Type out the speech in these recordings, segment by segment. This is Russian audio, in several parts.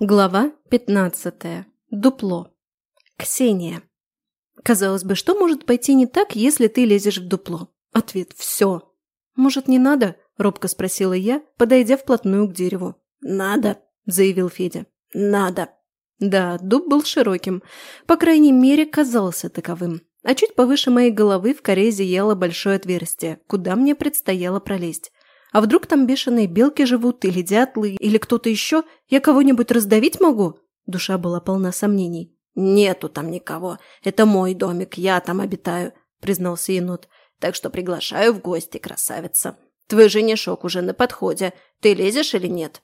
Глава 15. Дупло. Ксения. Казалось бы, что может пойти не так, если ты лезешь в дупло? Ответ – все. «Может, не надо?» – робко спросила я, подойдя вплотную к дереву. «Надо», – заявил Федя. «Надо». Да, дуб был широким. По крайней мере, казался таковым. А чуть повыше моей головы в коре зияло большое отверстие, куда мне предстояло пролезть. А вдруг там бешеные белки живут, или дятлы, или кто-то еще? Я кого-нибудь раздавить могу?» Душа была полна сомнений. «Нету там никого. Это мой домик, я там обитаю», — признался енот. «Так что приглашаю в гости, красавица. Твой женишок уже на подходе. Ты лезешь или нет?»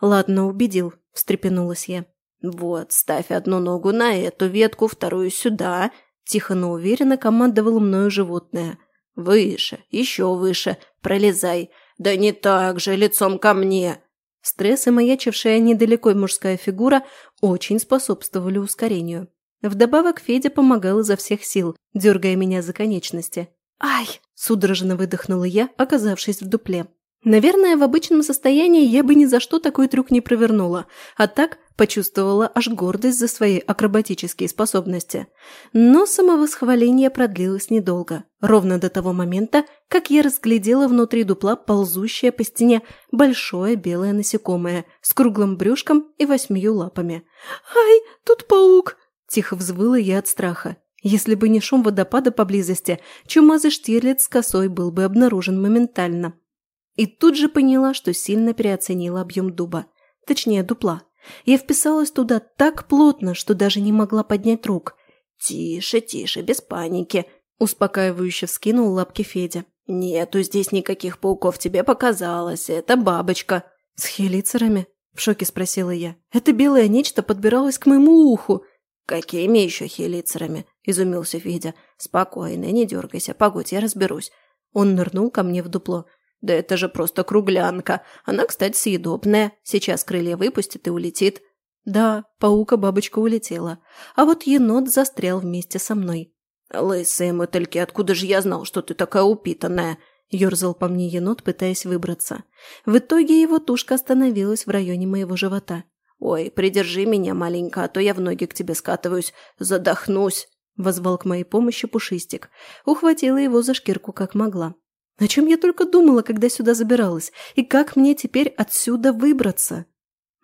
«Ладно, убедил», — встрепенулась я. «Вот, ставь одну ногу на эту ветку, вторую сюда», — тихо, но уверенно командовало мною животное. «Выше, еще выше, пролезай. «Да не так же, лицом ко мне!» Стресс и маячившая недалеко мужская фигура очень способствовали ускорению. Вдобавок Федя помогал изо всех сил, дергая меня за конечности. «Ай!» – судорожно выдохнула я, оказавшись в дупле. Наверное, в обычном состоянии я бы ни за что такой трюк не провернула, а так почувствовала аж гордость за свои акробатические способности. Но самовосхваление продлилось недолго, ровно до того момента, как я разглядела внутри дупла ползущее по стене большое белое насекомое с круглым брюшком и восьмию лапами. «Ай, тут паук!» – тихо взвыла я от страха. Если бы не шум водопада поблизости, чумазый штирлиц с косой был бы обнаружен моментально. И тут же поняла, что сильно переоценила объем дуба. Точнее, дупла. Я вписалась туда так плотно, что даже не могла поднять рук. «Тише, тише, без паники», – успокаивающе вскинул лапки Федя. «Нету здесь никаких пауков, тебе показалось. Это бабочка». «С хелицерами?» – в шоке спросила я. «Это белое нечто подбиралось к моему уху». «Какими еще хелицерами?» – изумился Федя. «Спокойно, не дергайся, погодь, я разберусь». Он нырнул ко мне в дупло. Да это же просто круглянка. Она, кстати, съедобная. Сейчас крылья выпустит и улетит. Да, паука-бабочка улетела. А вот енот застрял вместе со мной. «Лысые мотыльки, откуда же я знал, что ты такая упитанная?» Ёрзал по мне енот, пытаясь выбраться. В итоге его тушка остановилась в районе моего живота. «Ой, придержи меня, маленько, а то я в ноги к тебе скатываюсь. Задохнусь!» Возвал к моей помощи Пушистик. Ухватила его за шкирку как могла. О чем я только думала, когда сюда забиралась, и как мне теперь отсюда выбраться?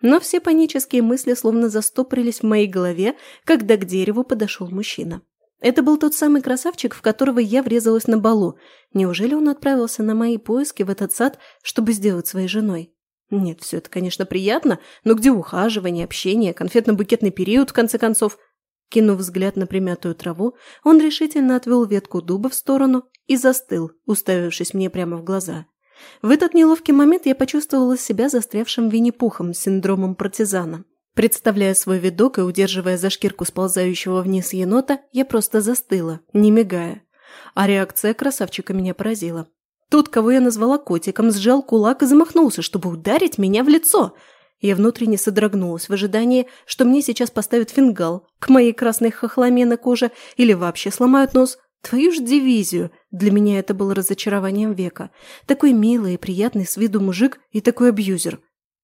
Но все панические мысли словно застопорились в моей голове, когда к дереву подошел мужчина. Это был тот самый красавчик, в которого я врезалась на балу. Неужели он отправился на мои поиски в этот сад, чтобы сделать своей женой? Нет, все это, конечно, приятно, но где ухаживание, общение, конфетно-букетный период, в конце концов – Кинув взгляд на примятую траву, он решительно отвел ветку дуба в сторону и застыл, уставившись мне прямо в глаза. В этот неловкий момент я почувствовала себя застрявшим Винни-Пухом с синдромом партизана. Представляя свой видок и удерживая за шкирку сползающего вниз енота, я просто застыла, не мигая. А реакция красавчика меня поразила. Тот, кого я назвала котиком, сжал кулак и замахнулся, чтобы ударить меня в лицо – я внутренне содрогнулась в ожидании, что мне сейчас поставят фингал к моей красной хохломе на коже или вообще сломают нос. Твою ж дивизию! Для меня это было разочарованием века. Такой милый и приятный с виду мужик и такой абьюзер.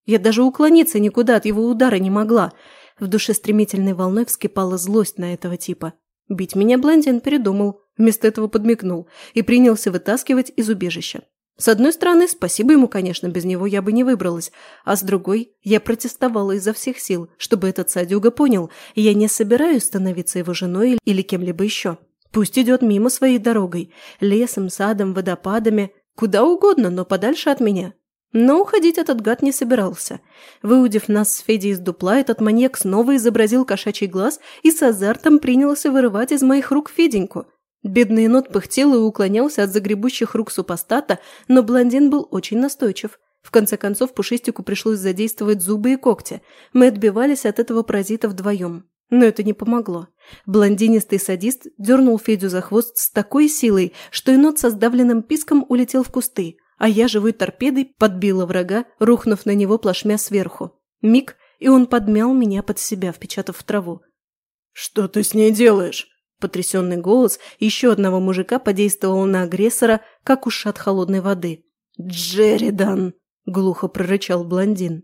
Я даже уклониться никуда от его удара не могла. В душе стремительной волной вскипала злость на этого типа. Бить меня блондин передумал, вместо этого подмигнул и принялся вытаскивать из убежища. С одной стороны, спасибо ему, конечно, без него я бы не выбралась, а с другой, я протестовала изо всех сил, чтобы этот садюга понял, я не собираюсь становиться его женой или кем-либо еще. Пусть идет мимо своей дорогой, лесом, садом, водопадами, куда угодно, но подальше от меня. Но уходить этот гад не собирался. Выудив нас с Федей из дупла, этот маньяк снова изобразил кошачий глаз и с азартом принялся вырывать из моих рук Феденьку – Бедный енот пыхтел и уклонялся от загребущих рук супостата, но блондин был очень настойчив. В конце концов, Пушистику пришлось задействовать зубы и когти. Мы отбивались от этого паразита вдвоем. Но это не помогло. Блондинистый садист дернул Федю за хвост с такой силой, что енот со сдавленным писком улетел в кусты, а я живой торпедой подбила врага, рухнув на него плашмя сверху. Миг, и он подмял меня под себя, впечатав в траву. «Что ты с ней делаешь?» Потрясенный голос еще одного мужика подействовал на агрессора, как ушат холодной воды. «Джеридан!» – глухо прорычал блондин.